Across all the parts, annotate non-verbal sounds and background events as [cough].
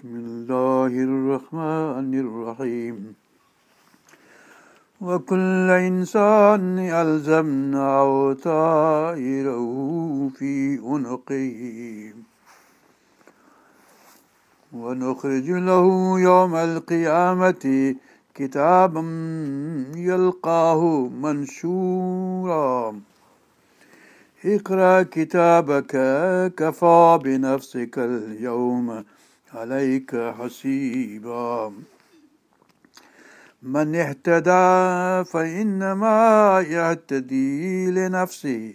بسم الله الرحمن الرحيم. وكل إنسان ألزمناه طائره في عنقه. ونخرج له يوم القيامة كتابا يلقاه منشورا. اقرأ كتابك كفى بنفسك اليوم. عليك حسيبا. من اهتدى فإنما يهتدي لنفسه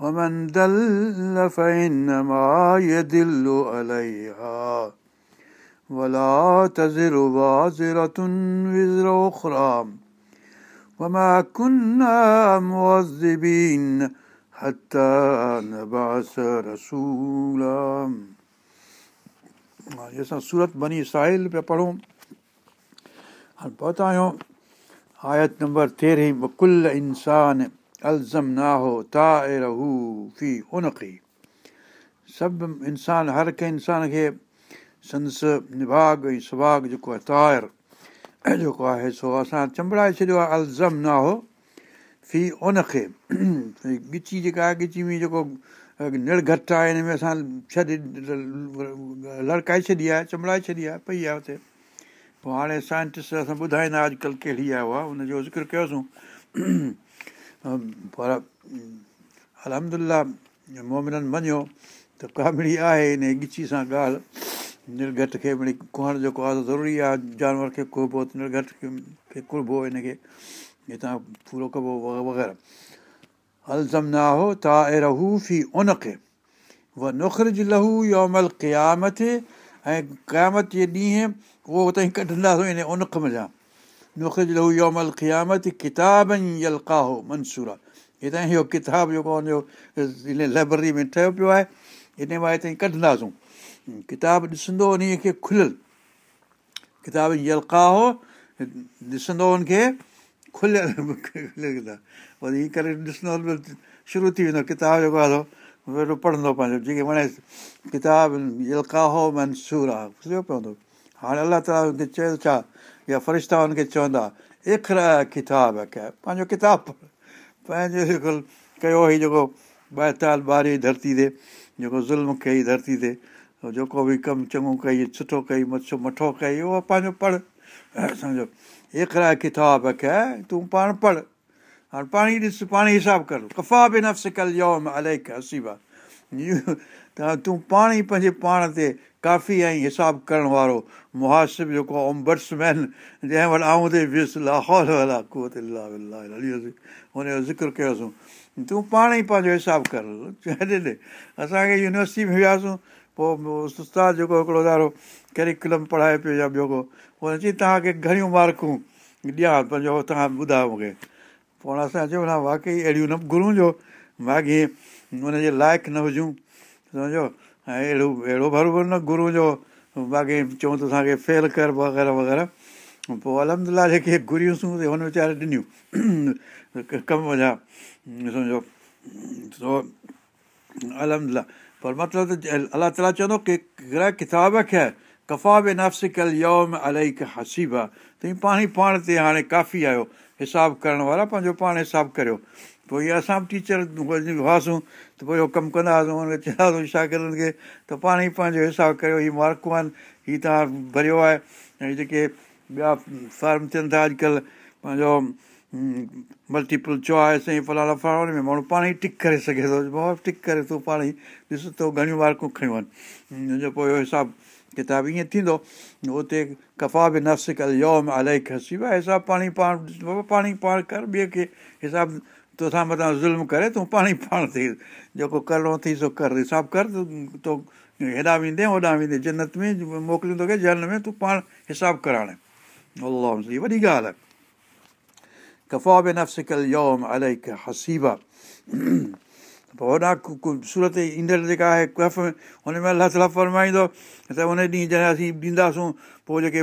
ومن دل فإنما يدل عليها. ولا تزر وازرة وزر أخرى. وما كنا معذبين حتى نبعث رسولا. اسان سورت بني ساحل پيا پڙهون. هاڻي پهتا آهيون آيت نمبر تيرهين ڪل انسان الزم ناهو ٿا اي رهو في ان کي سڀ انسان هر ڪنهن انسان کي سنس نڀاگ ۽ سڀاگ جيڪو آهي طاهر جيڪو آهي سو اسان چمبڙائي ڇڏيو آهي الزم ناهو في ان کي [clears throat] ڳچي جيڪا آهي ڳچي ۾ جيڪو نڙ گهٽ آهي هن ۾ اسان ڇڏي لڙڪائي ڇڏي آهي چمبڙائي ڇڏي آهي پئي آهي هتي. پوءِ هاڻي سائنٽسٽ اسان ٻڌائيندا اڄڪلهه ڪهڙي آهي اها هن جو ذڪر ڪيوسين. پر الهمدلا مومنن مڃيو ته ڪامڙي آهي هن ڳچي سان ڳالهه. نرگهٽ کي مڙي ڪهڻ جيڪو آهي ضروري آهي جانور کي ڪهبو ته نرگهٽ کي ڪڙبو هن کي هتان پورو ڪبو وغيره الزم نا هو ٿا اي رهو في ان کي اها نخرج لهو يومل قيامت ۽ قيامت جي ڏينهن اهو هتان ڪڍنداسين ان انک مڃان نخرج لهو يومل قيامت ڪتابن يلڪاهو منصور آهي هتان اهو ڪتاب جيڪو هن جو ان لائبريري ۾ ٺهيو پيو آهي ان مان هتان ڪڍنداسين ڪتاب ڏسندو ان کي کليل ڪتاب يلڪاهو ڏسندو هن کي کليل وري هيئن ڪري ڏسندو شروع ٿي ويندو ڪتاب جيڪو آهي ويٺو پڙهندو پنهنجو جيڪي وڻي ڪتاب يلڪاهو منصور آهي پوندو هاڻي الله تالا هن کي چيو ڇا يا فرشتا هن کي چوندا ايکر ڪتاب پنهنجو ڪتاب پنهنجو جيڪو ڪيو هئي جيڪو ٻائيتال ٻاري ڌرتي تي جيڪو ظلم ڪئي ڌرتي تي جيڪو به ڪم چڱو ڪئي سٺو ڪئي مڇو مٺو ڪئي اهو پنهنجو پڙهه سمجهو ايکرا ڪتاب ڪيا تون پاڻ پڙهه هاڻي پاڻ ئي ڏس پاڻ ئي حساب ڪر ڪفا به نه سڪل يوم الائي هسيبا ته تون پاڻ ئي پنهنجي پاڻ تي ڪافي ۽ حساب ڪرڻ وارو مهاسب جيڪو اومبٽسمين جنهن وٽ آئون تي ويس الا هن جو ذڪر ڪيوسين تون پاڻ ئي پنهنجو حساب ڪر اسان کي يونيورسٽي ۾ وياسين پوءِ استاد جيڪو هڪڙو ڏاڍو ڪيرڪلم پڙهائي پيو يا ٻيو ڪو هن چئي توهان کي گهڻيون مارڪون ڏيان پنهنجو توهان ٻڌايو مون کي. پوءِ اسان چيو واقعي اهڙيون نه گرو جو باقي هن جي لائق نه هجون. سمجهو؟ ۽ اهڙو اهڙو برابر نه گرو جو باقي چئون ته اسان کي فيل ڪر وغيره وغيره. پوءِ الهمدلا جيڪي گهريونسين ته هن ويچاري ڏنيون. ڪم جا. سمجهو؟ سو الهمدلا پر مطلب ته الله تالا چوندو ڪه ڪهڙا ڪتاب کي ڪفا به نفسڪل يوم الاهي هسيب آهي ته هيءَ پاڻ ئي پاڻ تي هاڻي ڪافي آهيو حساب ڪرڻ وارا پنهنجو پاڻ حساب ڪريو پوءِ اهي اسان به ٽيچر هئاسين ته پوءِ اهو ڪم ڪندا هئاسين هن کي چوندا هئاسين شاگردن کي ته پاڻ ئي پنهنجو حساب ڪريو هيءَ مارڪون آهن هيءَ توهان ڀريو آهي ۽ جيڪي ٻيا فارم ٿين ٿا اڄڪلهه پنهنجو ملٽيپل چوائس ۽ فلاڻا فلاڻا ۾ ماڻهو پاڻ ئي ٽڪ ڪري سگهي ٿو بابا ٽڪ ڪري تون پاڻ ئي. ڏس تو گهڻيون مارڪون کيون آهن. هن جو پوءِ اهو حساب ڪتاب ائين ٿيندو اتي ڪفا به نفس ڪل يوم الاهي کسي آهي حساب پاڻ ئي پاڻ بابا پاڻ ئي پاڻ ڪر ٻئي کي حساب تو سان مٿان ظلم ڪري تون پاڻ ئي پاڻ تي جيڪو ڪرڻو اٿئي سو ڪر حساب ڪر تو هيڏان ويندي هوڏان ويندي جنت ۾ موڪليون توکي جن ۾ تون پاڻ حساب ڪرائڻ. الله وڏي ڳالهه آهي نفسڪل يوم الاهي هسيب آهي پوءِ هوڏان سورت ايندڙ جيڪا آهي ڪف هن ۾ الله تالا فرمائيندو ته هن ڏينهن جڏهن اسين ڏينداسون پوءِ جيڪي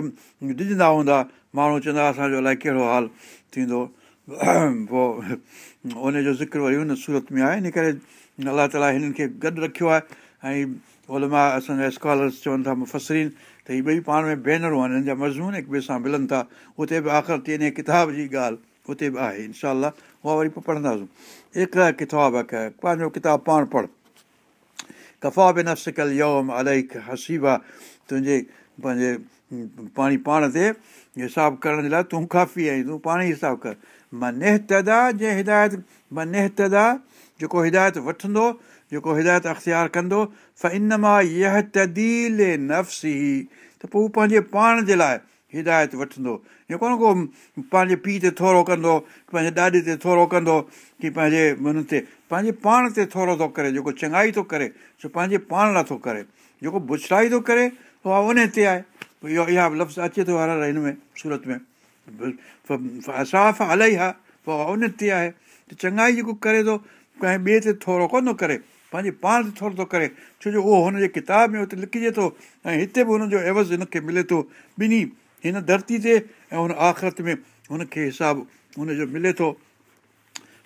ڏجندا هوندا ماڻهو چوندا اسان جو الائي ڪهڙو حال ٿيندو پوءِ هن جو ذڪر وري هن سورت ۾ آهي ان ڪري الله تالا هنن کي گڏ رکيو آهي ۽ اولما اسان جا سڪالرس چون ٿا مفسرين ته هيءَ ٻئي پاڻ ۾ ڀينرون آهن هن جا مضمون هڪ ٻئي سان ملن ٿا اتي به آخر ٿي وڃي ڪتاب جي ڳالهه اتي به آهي انشا اها وري پوءِ پڙهنداسين هڪ ڪتاب پنهنجو ڪتاب پاڻ پڙهه ڪفا به نه سڪل يوم الاهي هسيبا تنهنجي پنهنجي پاڻي پاڻ تي حساب ڪرڻ جي لاءِ تون ڪافي آهين تون پاڻ ئي حساب ڪر مان نيهتدا جنهن هدايت مان نيهتدا جيڪو هدايت وٺندو جيڪو هدايت اختيار ڪندو ف ان مان يه تديل نفس ئي ته پوءِ هو پنهنجي پاڻ جي لاءِ هدايت وٺندو ائين ڪونه ڪو پنهنجي پيءُ تي ٿورو ڪندو پنهنجي ڏاڏي تي ٿورو ڪندو ڪه پنهنجي هن تي پنهنجي پاڻ تي ٿورو ٿو ڪري جيڪو چڱائي ٿو ڪري سو پنهنجي پاڻ لاءِ ٿو ڪري جيڪو بڇلائي ٿو ڪري اها ان تي آهي اهو اها لفظ اچي ٿو هر هن ۾ سورت ۾ صاف الاهي آهي پوءِ ان تي آهي ته چڱائي جيڪو ڪري ٿو ڪنهن ٻئي تي ٿورو ڪونه ٿو ڪري پنهنجي پاڻ تي ٿورو ٿو ڪري ڇو جو اهو هن جي ڪتاب ۾ اتي لکجي ٿو ۽ هتي به هن جو عيوض هن کي ملي ٿو ٻنهي هن ڌرتي تي ۽ هن آخرت ۾ هن کي حساب هن جو ملي ٿو.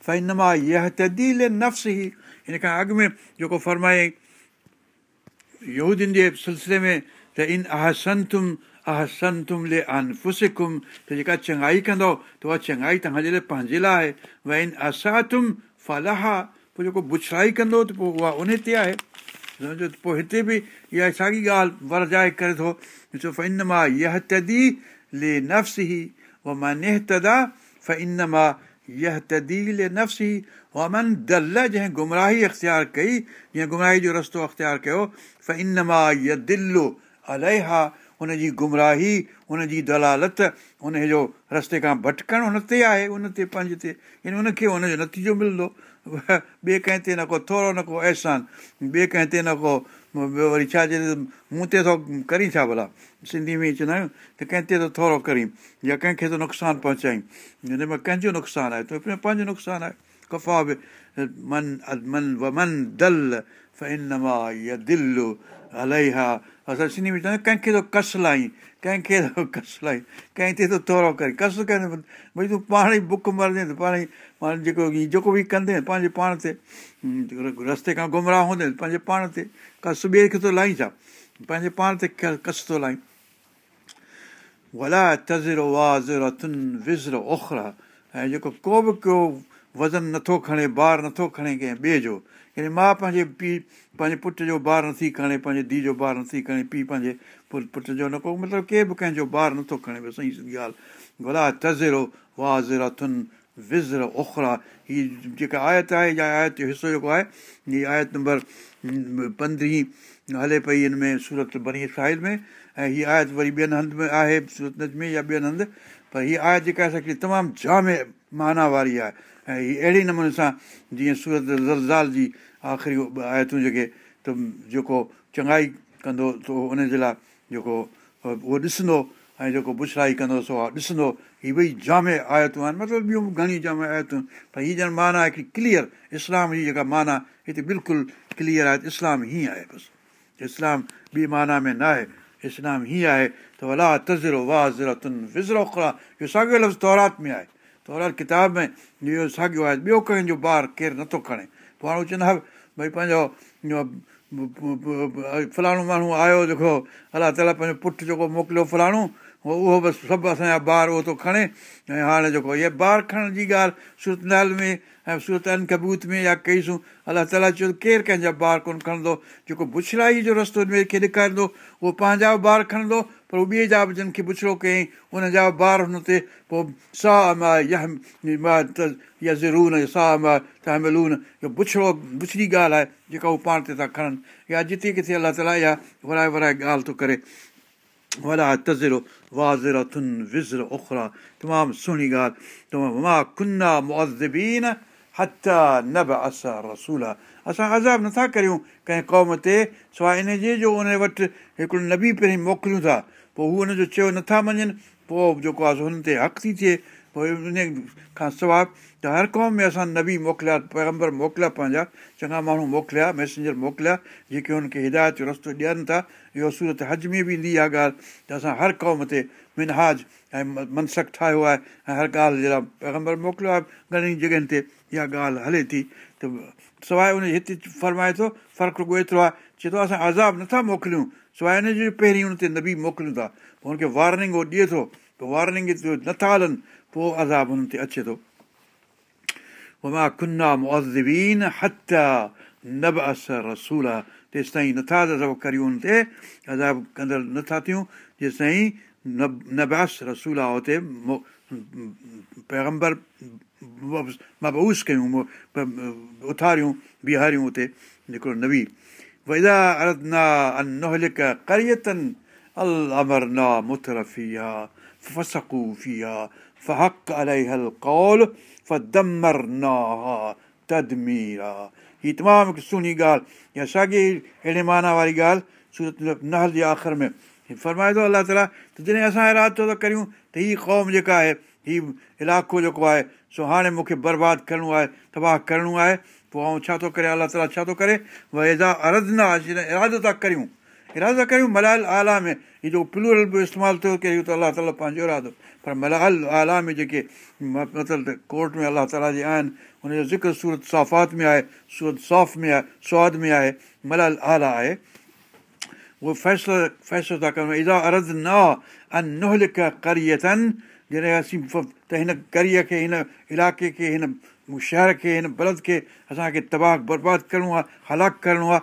فين مان اها تديل نفس ئي هن کان اڳ ۾ جيڪو فرمائي يودين جي سلسلي ۾ ته ان آهه سنتم آهه سنتم لي ان فسڪم ته جيڪا چڱائي ڪندو ته اها چڱائي توهان جي لاءِ پنهنجي لاءِ آهي. وئي ان اساتم فلاح. پوءِ جيڪو بڇڙائي ڪندو ته پوءِ اها ان تي آهي سمجهو ته پوءِ هتي به اها ساڳي ڳالهه ورجائي ڪري ٿو ڏسو ف ان مان يه تدي لي نفس ئي اها مان نيهه تدا ف ان مان يه تدي لي نفس ئي اها من دل جنهن گمراهي اختيار ڪئي جيئن گمراهي جو رستو اختيار ڪيو ف ان مان ي دل الاها هن جي گمراهي هن جي دلالت هن جو رستي کان ڀٽڪڻ هن تي آهي ان تي پنهنجي تي يعني هن کي هن جو نتيجو ملندو ٻئي ڪنهن تي نه ڪو ٿورو نه ڪو احسان ٻئي ڪنهن تي نه ڪو ٻيو وري ڇا چئي مون تي ٿو ڪري ڇا ڀلا؟ سنڌي ۾ چوندا آهيون ته ڪنهن تي ٿو ٿورو ڪرين يا ڪنهن کي ٿو نقصان پهچائين. هن ۾ ڪنهن جو نقصان آهي؟ ته پنهنجو نقصان آهي. ڪفا به من من من دل يا دل الائي ها اسان سنڌي ۾ چوندا آهيون ڪنهن کي ٿو ڪس لاهين ڪنهن کي ٿو ڪس لاهين ڪنهن تي ٿو ٿورو ڪري. ڪس ڪري ڀئي تون پاڻ ئي بک مرندي پاڻ ئي پاڻ جيڪو جيڪو به ڪندي پنهنجي پاڻ تي رستي کان گمراهه هوندي پنهنجي پاڻ تي ڪس ٻئي کي ٿو لاهين ڇا؟ پنهنجي پاڻ تي ڪس ٿو لاهين. ولا تزرو وازرو ٿن وزرو اوکرا ۽ جيڪو ڪو به ڪو وزن نٿو کڻي ٻار نٿو کڻي ڪنهن ٻئي جو يعني ماءُ پنهنجي پيءُ پنهنجي پٽ جو ٻار نٿي کڻي پنهنجي ڌيءُ جو ٻار نٿي کڻي پيءُ پنهنجي پٽ جو نه ڪو مطلب ڪنهن به ڪنهن جو ٻار نٿو کڻي صحيح سڌي ڳالهه. ڀلا تزرو وازرا ٿن وزر اوکرا هيءَ جيڪا آيت آهي يا آيت جو حصو جيڪو آهي هيءَ آيت نمبر پندرهين هلي پئي هن ۾ سورت بني ساحل ۾۽ هيءَ آيت وري ٻين هنڌ ۾ آهي سورت ۾ يا ٻين هنڌ. پر هيءَ آيت جيڪا اسان کي تمام جامي معنيٰ واري آهي ۽ هيءَ اهڙي نموني سان جيئن سورت زلزال جي آخري آيتون جيڪي ته جيڪو چڱائي ڪندو ته ان جي لاءِ جيڪو اهو ڏسندو ۽ جيڪو بڇڙائي ڪندو سو آهي ڏسندو. هيءَ ٻئي جامي آيتون آهن مطلب ٻيون به گهڻي جامي آيتون پر هيءَ ڄڻ معنيٰ ڪليئر اسلام جي جيڪا معنيٰ هتي بلڪل ڪليئر آهي اسلام هيئن آهي بس. اسلام ٻي معنيٰ ۾ نه آهي اسلام هيئن آهي. ته الا تزرو وازرو وزرو خرا اهو ساڳيو لفظ تورات ۾ آهي تورات ڪتاب ۾ اهو ساڳيو آهي ٻيو ڪنهن جو ٻار ڪير نٿو کڻي. پوءِ هاڻي چوندا ڀئي پنهنجو فلاڻو ماڻهو آيو جيڪو الله تالا پنهنجو پٽ جيڪو موڪليو فلاڻو اهو بس سڀ اسان جا ٻار اهو ٿو کڻي. ۽ هاڻي جيڪو اها ٻار کڻڻ جي ڳالهه سورت نال ۾۽ سورت ان ڪبوت ۾ يا ڪئيسون الله تالا چيو ڪير ڪنهن جا ٻار ڪونه کڻندو؟ جيڪو بڇڙائي جو رستو کي ڏيکاريندو اهو پنهنجا به ٻار کڻندو پر اهو ٻئي جا به جن کي بڇڙو ڪيئين ان جا به ٻار هن تي پوءِ يا ضرور ساهه مان تهملون. اهو بڇڙو بڇڙي ڳالهه آهي جيڪا اهو پاڻ تي ٿا کڻن. يا جتي ڪٿي الله تالا اها ورائي ورائي ڳالهه ٿو ڪري وڏا اکرا تمام سهڻي ڳالهه رسول آهي اسان عذاب نٿا ڪريون ڪنهن قوم تي سواءِ ان جي جو ان وٽ هڪڙو نبي پهرين موڪليون ٿا پوءِ هو هن جو چيو نٿا مڃن پوءِ جيڪو آهي هن تي حق ٿي ٿئي پوءِ ان کان سواءِ ته هر قوم ۾ اسان نبي موڪليا پيگمبر موڪليا پنهنجا چڱا ماڻهو موڪليا ميسينجر موڪليا جيڪي هن کي هدايت جو رستو ڏين ٿا اهو سورت هج ۾ به ايندي اها ڳالهه ته اسان هر قوم تي منهاج ۽ منسڪ ٺاهيو آهي ۽ هر ڳالهه جي لاءِ پيگمبر موڪليو آهي گهڻيئي جڳهين تي اها ڳالهه هلي ٿي ته سواءِ ان هتي فرمائي ٿو فرق رڳو ايترو آهي چئي ٿو اسان عذاب نٿا موڪليون سواءِ هن جي پهرين هن تي نبي موڪليون ٿا پوءِ هن کي وارننگ اهو ڏئي ٿو پوءِ وارننگ نٿا هلن پوءِ عذاب هنن تي اچي ٿو رسول آهي تيس تائين نٿا ڪريون هن تي عذاب ڪندڙ نٿا ٿيون جيس تائين نباس رسول آهي هتي پيگمبر مبوس ڪيون اٿاريون بيهاريون هڪڙو نبي ڪريتن ال هيءَ تمام هڪ سهڻي ڳالهه يا ساڳي اهڙي معنيٰ واري ڳالهه سورت نهل جي آخر ۾ فرمائي ٿو الله تالا ته جڏهن اسان ارادو ٿا ڪريون ته هيءَ قوم جيڪا آهي هيءُ علائقو جيڪو آهي سو هاڻي مون کي برباد ڪرڻو آهي تباهه ڪرڻو آهي پوءِ آئون ڇا ٿو ڪري الله تالا ڇا ٿو ڪري ايزا اردنا جڏهن ارادو ٿا ڪريون ارادو ٿا ڪريون ملال اعليٰ ۾ هيءَ جيڪو پلورل به استعمال ڪيو ته الله تالا پنهنجو ارادو پر ملال اعليٰ ۾ جيڪي مطلب ته ڪورٽ ۾ الله تالا جي آهن هن جو ذڪر سورت سافات ۾ آهي سورت صوف ۾ آهي سواد ۾ آهي ملال اعليٰ آهي. اهو فيصلو فيصلو ٿا ڪيون ازا ارد نه انوهلڪ ڪريتن جڏهن اسين ته هن ڪريءَ کي هن علائقي کي هن شهر کي هن بلد کي اسان کي تباهه برباد ڪرڻو آهي هلاڪ ڪرڻو آهي.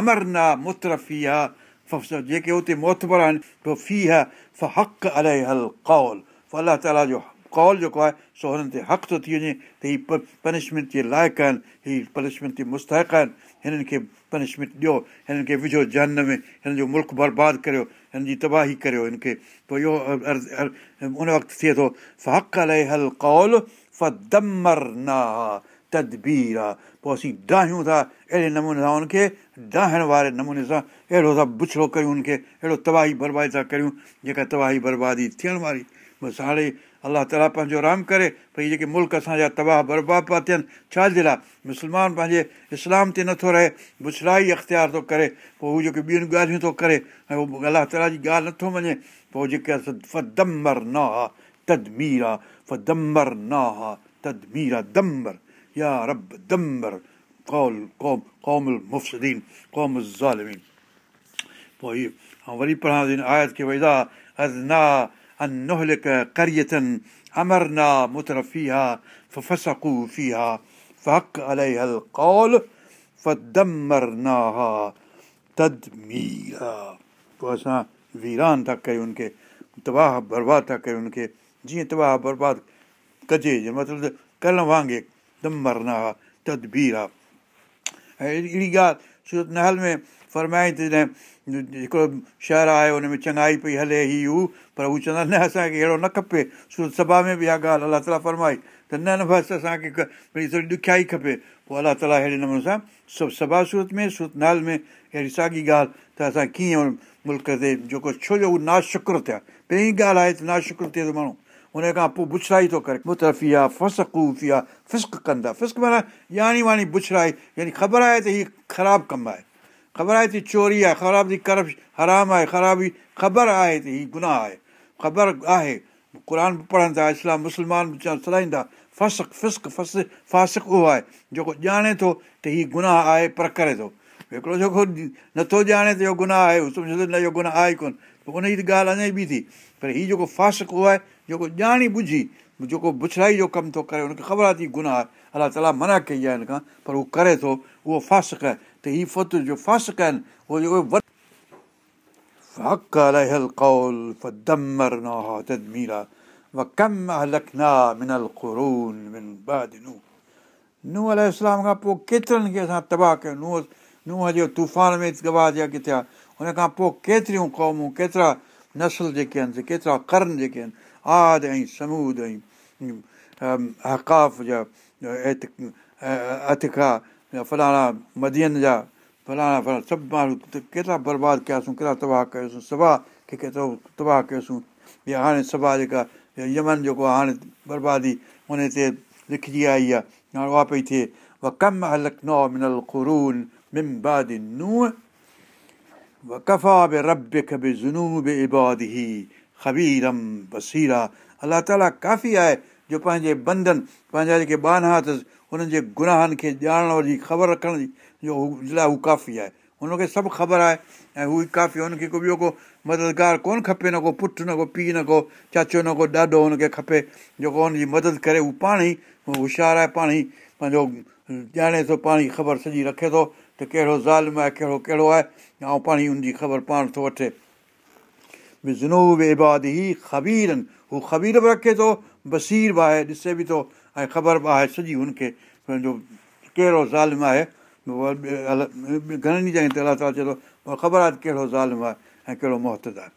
امر نه مترفي آهي جيڪي اتي موتبر آهن پوءِ في آهي ف حق الائي هل ڪول الله تالا جو ڪول جيڪو آهي سو هنن تي حق ٿو ٿي وڃي ته هيءَ پنشمينٽ جي لائق آهن هيءَ پنشمينٽ جي مستق آهن هنن کي پنشمينٽ ڏيو هنن کي وجهو جن ۾ هنن جو ملڪ برباد ڪريو هن جي تباهي ڪريو هن کي پوءِ اهو ان وقت ٿئي ٿو هل ڪول فدمر نا تدبير آهي پوءِ اسين ڊاهيون ٿا اهڙي نموني سان هن کي ڊاهڻ واري نموني سان اهڙو ٿا بڇڙو ڪيون هن کي اهڙو تباهي بربادي ٿا ڪريون جيڪا تباهي بربادي ٿيڻ واري بس هاڻي الله تالا پنهنجو رام ڪري ڀئي جيڪي ملڪ اسان جا تباهه برباد پيا ٿين ڇا جي لاءِ مسلمان پنهنجي اسلام تي نٿو رهي بڇڙائي اختيار ٿو ڪري پوءِ هو جيڪي ٻيون ڳالهيون ٿو ڪري ۽ اهو الله تالا جي ڳالهه نٿو مڃي پوءِ جيڪي فدمر نه ها تدمير آهي فدمر نه ها تدمير آهي دمر يا رب دمر ڪول قوم قوم مفسدين قوم زالمين. پوءِ ۽ وري پڙهان آيت کي ويدا ازنا النهلك قرية أمرنا متر فيها ففسقوا فيها فحق عليها القول فدمرناها تدميرا पोइ असां वीरान था कयूं उनखे तबाह बर्बादु था कयूं उनखे जीअं तबाह बर्बादु कजे मतिलबु करण वांगुरु दमरना तदबीर आहे ऐं अहिड़ी ॻाल्हि सूरत नहल में فرمائي ته جڏهن هڪڙو شهر آهي هن ۾ چڱائي پئي هلي هي هو. پر هو چوندا نه اسان کي اهڙو نه کپي. سورت سڀا ۾ به اها ڳالهه الله تالا فرمائي ته نه نه بس اسان کي ڀئي ٿوري ڏکيائي کپي. پوءِ الله تالا اهڙي نموني سان سڀ سڀا سورت ۾ سورت نال ۾ اهڙي ساڳي ڳالهه ته اسان ڪيئن ملڪ تي جيڪو ڇو جو اهو ناشڪر ٿيا. پهرين ڳالهه آهي ته ناشڪر ٿئي ٿو ماڻهو. ان کان پوءِ بڇڙائي ٿو ڪري. مترفي آهي فسڪوفي آهي فسڪ ڪندا. فسڪ معنيٰ ڄاڻي واڻي بڇڙائي يعني خبر آهي ته هيءَ خراب ڪم آهي خبر آهي ته چوري آهي خراب ٿي ڪر حرام آهي خرابي خبر آهي ته هيءَ گناهه آهي خبر آهي قر به پڙهن ٿا اسلام مسلمان به چون سلائيندا فسڪ فسڪ فس فاسڪ اهو آهي جيڪو ڄاڻي ٿو ته هيءَ گناهه آهي پر ڪري ٿو هڪڙو جيڪو نٿو ڄاڻي ته اهو گناهه آهي سمجهو ته نه اهو گناهه آهي ئي ڪونه پوءِ ان جي ته ڳالهه اڃا ٻي ٿي پر هيءُ جيڪو فاسڪ اهو آهي جيڪو ڄاڻي ٻڌي جيڪو بڇڙائي جو ڪم ٿو ڪري هن کي خبر آهي ته گناهه آهي الله تالا منا ڪئي آهي هن کان پر اهو ڪري ٿو اهو فاسڪ آهي جو اسان تباهه ڪيو ننهن ننهن جي طوفان ۾ تباهه ٿيا ڪٿي آهي هن کان پوءِ ڪيتريون قومون ڪيترا نسل جيڪي آهن ڪيترا ڪرن جيڪي آهن آد ۽ سمود جا اتکا فلاڻا مدين جا فلاڻا فلاڻا سڀ ماڻهو ڪيترا برباد ڪياسين ڪيترا تباهه ڪيوسين سڀا کي ڪيترو تباهه ڪيوسين يا هاڻي سڀا جيڪا يمن جيڪو آهي هاڻي بربادي هن تي لکجي آئي آهي هاڻي اها پئي ٿئي و ڪم هلڪ نئون منل خرون ممبادي ننهن و ڪفا به رب به زنو به اباد ئي خبيرم بسيرا الله تالا ڪافي آهي جو پنهنجي بندن پنهنجا جيڪي بانا اٿس هنن جي گناهن کي ڄاڻڻ جي خبر رکڻ جي جو لاءِ هو ڪافي آهي. هن کي سڀ خبر آهي ۽ هو ڪافي هن کي ڪو ٻيو ڪو مددگار ڪونه کپي نه ڪو پٽ نه ڪو پيءُ نه ڪو چاچو نه ڪو ڏاڍو هن کي کپي. جيڪو هن جي مدد ڪري هو پاڻ ئي هوشيار آهي پاڻ ئي پنهنجو ڄاڻي ٿو پاڻ ئي خبر سڄي رکي ٿو ته ڪهڙو ظالم آهي ڪهڙو ڪهڙو آهي. ۽ پاڻ ئي هن جي خبر پاڻ ٿو وٺي. جنوب اباد ئي خبير آهن هو خبير به رکي ٿو بسير به آهي ڏسي به ٿو ۽ خبر به آهي سڄي هن کي پنهنجو ڪهڙو ظالم آهي. گهڻن ئي جڳهه تي الله تالا چئي ٿو خبر آهي ته ڪهڙو ظالم آهي ۽ ڪهڙو مهتد آهي.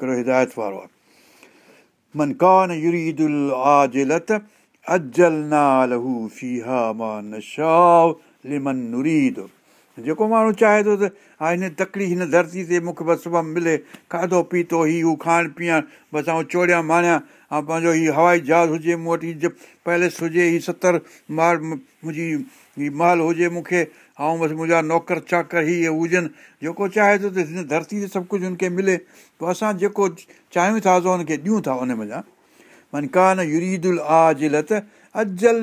ڪهڙو هدايت وارو آهي. من ڪانه آجلت اجل نالهو فيها مان نشاو لمن نريد جيڪو ماڻهو چاهي ٿو ته ها هن تڪڙي هن ڌرتي تي مون کي بس سبب ملي. کاڌو پيتو هيءُ هو کائڻ پيئڻ بس ۽ چوڙيا ماڻيا ۽ پنهنجو هيءُ هوائي جهاز هجي مون وٽ هيءُ پيلس هجي هيءُ ستر مال منهنجي هيءُ مهل هجي مون کي. ۽ بس منهنجا نوڪر چاڪر هيءَ هجن. جيڪو چاهي ٿو ته هن ڌرتي تي سڀ ڪجهه هن کي ملي. پوءِ اسان جيڪو چاهيون ٿا اسان هن کي ڏيون ٿا ان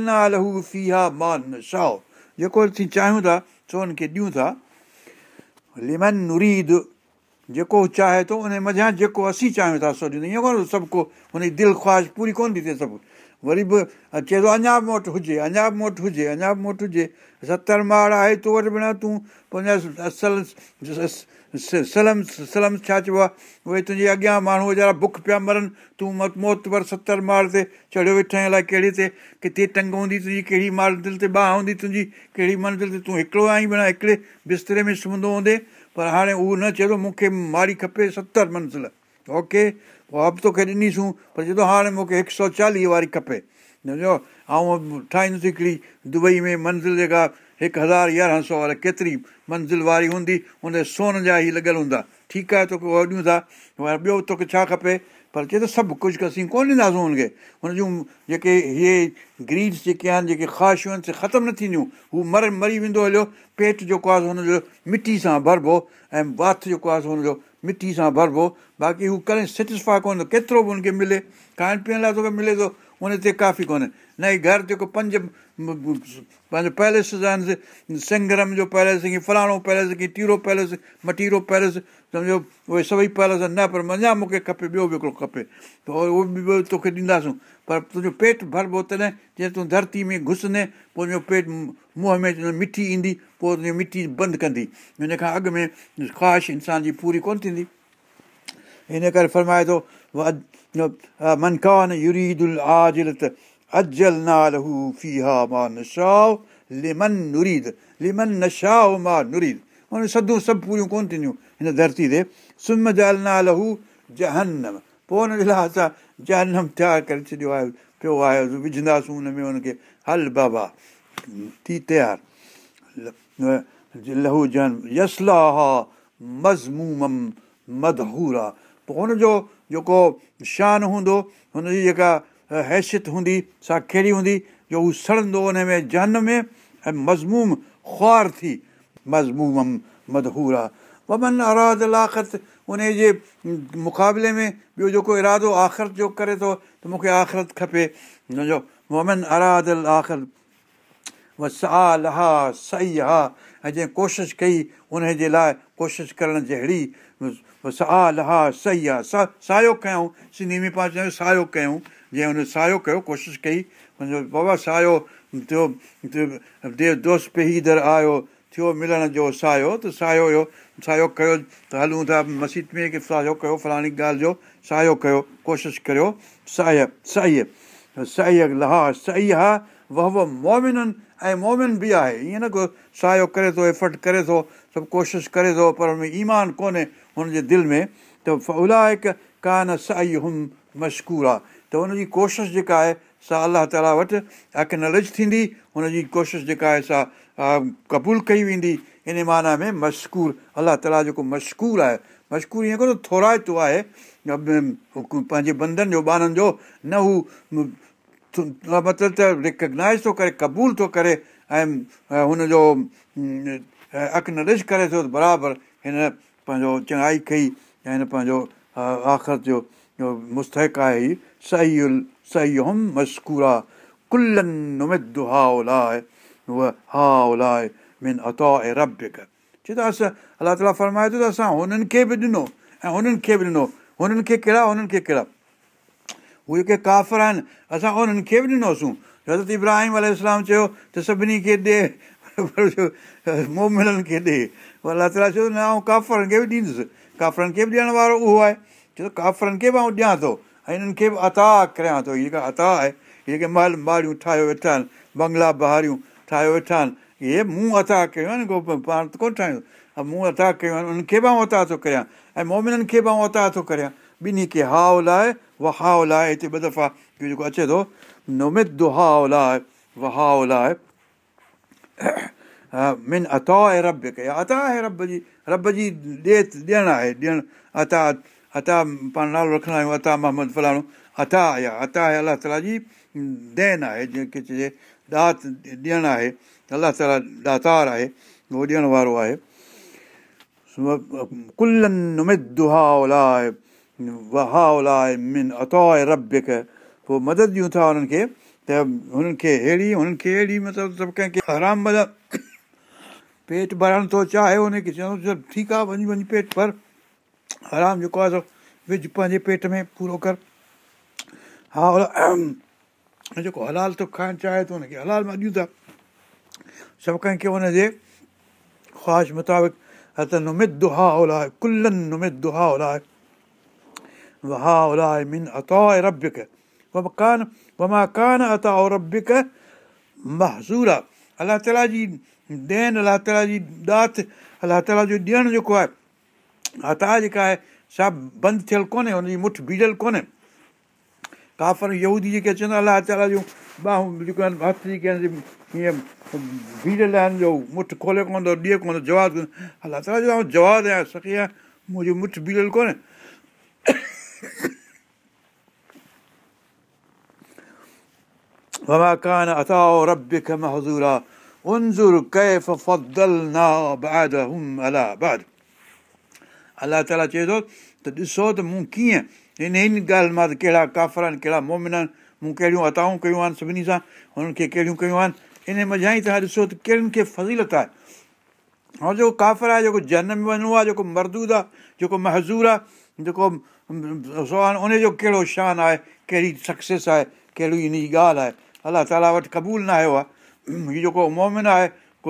نالهو فيها مان شائو جيڪو اسين چاهيون ٿا سو هن کي ڏيون ٿا لمن نريد جيڪو چاهي ٿو ان مزا جيڪو اسين چاهيون ٿا سو ڏيندو ائين ڪونه سڀ ڪو هن جي دل خواهش پوري ڪونه ٿي ٿئي سڀ وري به چئي ٿو اڃا به موٽ هجي اڃا به موٽ هجي اڃا به موٽ هجي ستر ماڙ آهي تو وٽ بنا تون پنهنجا اصل سلم سلم ڇا چئبو آهي اهي تنهنجي اڳيان ماڻهو ويچارا بک پيا مرن تون موت ور ستر ماڙ تي چڙهيو ويٺو الائي ڪهڙي تي ڪٿي ٽنگ هوندي تنهنجي ڪهڙي منزل تي باهه هوندي تنهنجي ڪهڙي منزل تي تون هڪڙو آهين بنا هڪڙي بستري ۾ سمهندو هوندي پر هاڻي اهو نه چئي ٿو مون کي ماڙي کپي ستر منزل اوڪي پوءِ اب توکي ڏنيسون پر چئي ٿو هاڻي مون کي هڪ سؤ چاليهه واري کپي سمجهو ۽ ٺاهيندس هڪڙي دبئي ۾ منزل جيڪا هڪ هزار يارهن سؤ وارا ڪيتري منزل واري هوندي هن سون جا ئي لڳيل هوندا. ٺيڪ آهي توکي اهو ڏيون ٿا. ٻيو توکي ڇا کپي؟ پر چئي ته سڀ ڪجهه اسين ڪونه ڏينداسين هن کي. هن جون جيڪي اهي گريڊس جيڪي آهن جيڪي خواهشون آهن سي ختم نه ٿينديون. هو مر مري ويندو هليو پيٽ جيڪو آهي هن جو مٽي سان ڀربو ۽ وات جيڪو آهي هن جو مٽي سان ڀربو. باقي هو ڪڏهن سيٽسفائي ڪونه ٿو ڪيترو به هن کي ملي. کائڻ پيئڻ لاءِ توکي ملي ٿو ان تي ڪافي ڪونهي. نه ئي گهر جيڪو پنج پنهنجو پيلس آهن سنگرم جو پيلس ڪه فلاڻو پيلس ڪه ٽيرو پيلس مٽيرو پيلس سمجهو اهي سڀئي پيلس نه پر اڃا مون کي کپي ٻيو به هڪڙو کپي. ته اهو به توکي ڏينداسون. پر تنهنجو پيٽ ڀربو تڏهن جيئن تون ڌرتي ۾ گهسندي پوءِ تنهنجو پيٽ منهن ۾ مٺي ايندي پوءِ تنهنجي مٺي بند ڪندي. هن کان اڳ ۾ خواهش انسان جي پوري ڪونه ٿيندي. هن ڪري فرمائي ٿو منڪان يريدل آجلت اجل نال هو فيها مان نشائو لمن نريد لمن نشائو مان نريد هن سدون سڀ پوريون ڪونه ٿينديون هن ڌرتي تي سم جل نال هو جهنم پوءِ هن جي لاءِ اسان جهنم تيار ڪري ڇڏيو آهي پيو آهي وجهنداسين هن ۾ هن کي هل بابا ٿي تيار لهو جن يسلا مزموم مدهور آهي پوءِ هن جو جيڪو شان هوندو هن جي جيڪا حيثيت هوندي سا ڪهڙي هوندي جو هو سڙندو هن ۾ جن ۾۽ مزموم خوار ٿي. مزموم مدهور آهي ومن اراد لاخت ان جي مقابلي ۾ ٻيو جيڪو ارادو آخرت جو ڪري ٿو ته مون کي آخرت کپي. هن جو ومن اراد آخر سا لها صحيح ها ۽ جنهن ڪوشش ڪئي ان جي لاءِ ڪوشش ڪرڻ جهڙي سا لها صحيح آهي سا سايو ڪيون سنڌي ۾ پاڻ چيون سايو ڪيون جيئن هن سايو ڪيو ڪوشش ڪئي منهنجو بابا سايو ٿيو ديو دوست پيهيدر آيو ٿيو ملڻ جو سايو ته سايو هيو سايو ڪيو ته هلون ٿا مسجد ۾ ڪه سايو ڪيو فلاڻي ڳالهه جو سايو ڪيو ڪوشش ڪريو ساي صحيح صحيح لها صحيح ها وه مومنن ۽ مومن به آهي ائين نه ڪو سايو ڪري ٿو ايفرٽ ڪري ٿو سڀ ڪوشش ڪري ٿو پر هن ۾ ايمان ڪونهي هن جي دل ۾ ته الائي ڪانه سائي هم مشڪور. آهي ته هن جي ڪوشش جيڪا آهي سا الله تالا وٽ ايڪناليج ٿيندي هن جي ڪوشش جيڪا آهي سا قبول ڪئي ويندي. ان معنيٰ ۾ مشڪور الله تالا جيڪو مشڪور آهي مشڪور ائين ڪونه ٿورائتو آهي پنهنجي بندن جو ٻارن جو نه هو مطلب ته رڪگنائز ٿو ڪري قبول ٿو ڪري ۽ هن جو ايڪناليج ڪري ٿو برابر هن پنهنجو چڱائي ڪئي ۽ هن پنهنجو آخر جو مستڪ آهي هي صحيح صحيح هم مشڪورا ڪلن نمد ها اولائي ها اولائي من اتو ۽ ربڪ چئي ته اسان الله تالا فرمائي ٿو ته اسان هنن کي به ڏنو ۽ هنن کي به ڏنو. هنن کي ڪهڙا هنن کي ڪهڙا؟ اهي جيڪي ڪافر آهن اسان انهن کي به ڏنوسين. حضرت ابراهيم ال چيو ته سڀني کي ڏي مومنن کي ڏي الله تالا چيو نه آئون ڪافرن کي به ڏيندس ڪافرن کي به ڏيڻ وارو اهو آهي ڇو ته ڪافرن کي به آئون ڏيان ٿو ۽ هنن کي به عطا ڪريان ٿو هيءَ جيڪا عطا آهي جيڪي مهل ماڙيون ٺاهيو ويٺا آهن بنگلا بهاريون ٺاهيو ويٺا آهن اهي مون عطا ڪيون آهن پاڻ ته ڪونه ٺاهيون مون عطا ڪيون آهن انهن کي به آئون عطا ٿو ڪريان ۽ مومنن کي به آئون عطا ٿو ڪريان ٻنهي کي هاءُ لاءِ و هاءُ لاءِ هتي ٻه دفعا جيڪو اچي ٿو نمد هاءُ لاءِ و هاءُ لاءِ من عطا آهي رب ڪيا عطا آهي رب جي رب جي ڏي ڏيڻ آهي ڏيڻ عطا عطا پاڻ نالو رکندا آهيون عطا محمد فلاڻو عطا آهي الله تالا جي دين آهي جنهن کي چئجي ڏات ڏيڻ آهي الله تالا ڏاتار آهي اهو ڏيڻ وارو آهي ڪلن نمد وهانءُ لاءِ من عطا آهي رب پوءِ مدد ڏيون ٿا هنن کي ته هنن کي اهڙي هنن کي اهڙي مطلب سڀ ڪنهن کي آرام مطلب [coughs] پيٽ ڀرڻ ٿو چاهي هن کي چوندو ٺيڪ آهي وڃي وڃي پيٽ ڀر. آرام جيڪو آهي وجهه پنهنجي پيٽ ۾ پورو ڪر. ها [clears throat] جيڪو هلال ٿو کائڻ چاهي ٿو هن کي هلال مان ڏيون ٿا. سڀ ڪنهن کي هن جي خواهش مطابق ته نمد دها اولائي ڪلن نمد وها ربڪ ڪانه وما ڪانه عطا ربڪ مهزور آهي الله تالا جي دين الله تالا جي ڏات الله تالا جو ڏيڻ جيڪو آهي عطا جيڪا آهي سا بند ٿيل ڪونهي هن جي مٺ بيٺل ڪونهي ڪافر يهودي جيڪي اچن الله تالا جون ٻانهون جيڪو آهن هٿ جيڪي آهن هيئن بيٺل آهن جو مٺ کولي ڪونه ٿو ڏئي ڪونه ٿو جواب الله تالا جو جواب ڏيان سڪي آهي منهنجي مٺ بيٺل ڪونهي الله تالا چئي ٿو ته ڏسو ته مون ڪيئن هن ڳالهه مان ته ڪهڙا ڪافر آهن ڪهڙا مومن آهن مون ڪهڙيون اتائون ڪيون آهن سڀني سان هنن کي ڪهڙيون ڪيون آهن ان مزا ئي توهان ڏسو ته ڪهڙين کي فضيلت آهي ۽ جيڪو ڪافر آهي جيڪو جنم وڃڻو آهي جيڪو مردود آهي جيڪو مهزور آهي جيڪو ان جو ڪهڙو شان آهي ڪهڙي سڪسيس آهي ڪهڙي ان جي ڳالهه آهي الله تالا وٽ قبول نه آيو آهي هيءُ جيڪو مومن آهي ڪو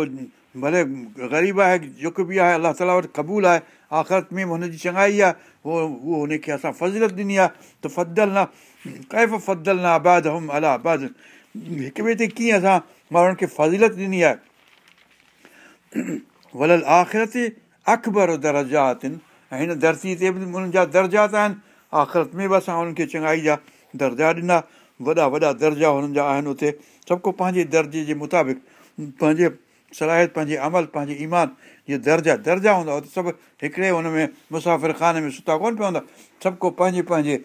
ڀلي غريب آهي جيڪو به آهي الله تالا وٽ قبول آهي آخرت ۾ هن جي چڱائي آهي اهو اهو هن کي اسان فضيلت ڏني آهي ته فدل نه ڪيف فدل نه آباد هم الا آباد هڪ ٻئي تي ڪيئن اسان ماڻهن کي فضيلت ڏني آهي ولل آخرت اڪبر درجات آهن ۽ هن ڌرتي تي به انهن جا درجات آهن آخرت ۾ به اسان انهن کي چڱائي جا درجا ڏنا وڏا وڏا درجا هنن جا آهن اتي. سڀ ڪو پنهنجي درجي جي مطابق پنهنجي صلاحيت پنهنجي عمل پنهنجي ايمان جيئن درجا درجا هوندا اتي سڀ هڪڙي هن ۾ مسافر کاني ۾ ستا ڪونه پوندا سڀ ڪو پنهنجي پنهنجي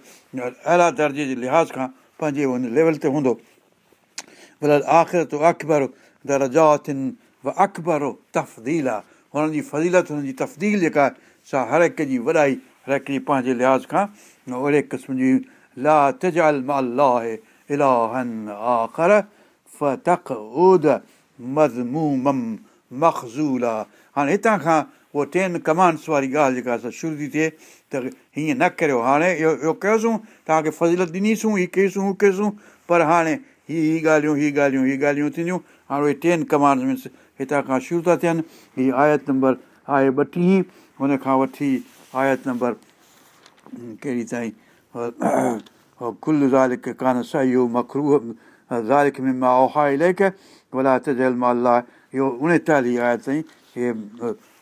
اهڙا درجي جي لحاظ کان پنهنجي هن ليول تي هوندو. ڀلا آخر تو اڪبر درجاتن و اڪبر تفديل. آهي هنن جي فضيلت هنن جي تفديل جيڪا آهي سا هر هڪ جي وڏائي هر هڪ پنهنجي لحاظ کان اوهڙي قسم جي هاڻي هتان کان اهو ٽين ڪمانڊس واري ڳالهه جيڪا اسان شروع ٿي ٿئي ته هيئن نه ڪريو هاڻي اهو اهو ڪيوسين توهان کي فضيلت ڏنيسون هيءَ ڪئيسون هو ڪيوسين پر هاڻي هيءَ هيءَ ڳالهيون هيءَ ڳالهيون هيءَ ڳالهيون ٿينديون هاڻي اهي ٽين ڪمانڊس مينس هتان کان شروع ٿا ٿين هيءَ آيت نمبر آهي ٻٽيهه هن کان وٺي آيت نمبر ڪهڙي تائين [clears throat] कुल ज़ालिक कान सही मखरू ज़ालिक में मां ओहा लेख भला तजल माला इहो उणेतालीह आयत ताईं इहे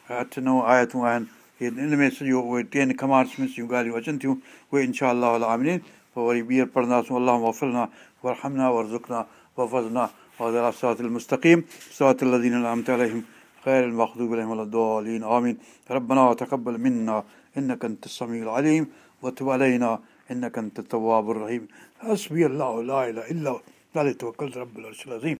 अठ नव आयतूं आहिनि इहे इन में सॼो उहे टेन खमांड्स में सॼियूं ॻाल्हियूं अचनि थियूं उहे इनशा आमिन पोइ वरी ॿीहर पढ़ंदासीं अलाह वफ़लना वरहमना वरज़ुकना वफ़ज़ना वज़रात المستقيم صراط الذين أنعمت عليهم غير المغضوب عليهم ولا الضالين آمين ربنا تقبل منا إنك أنت السميع العليم وتب علينا إنك أنت التواب الرحيم. حسبي الله لا إله إلا هو. عليه توكلت رب العرش العظيم.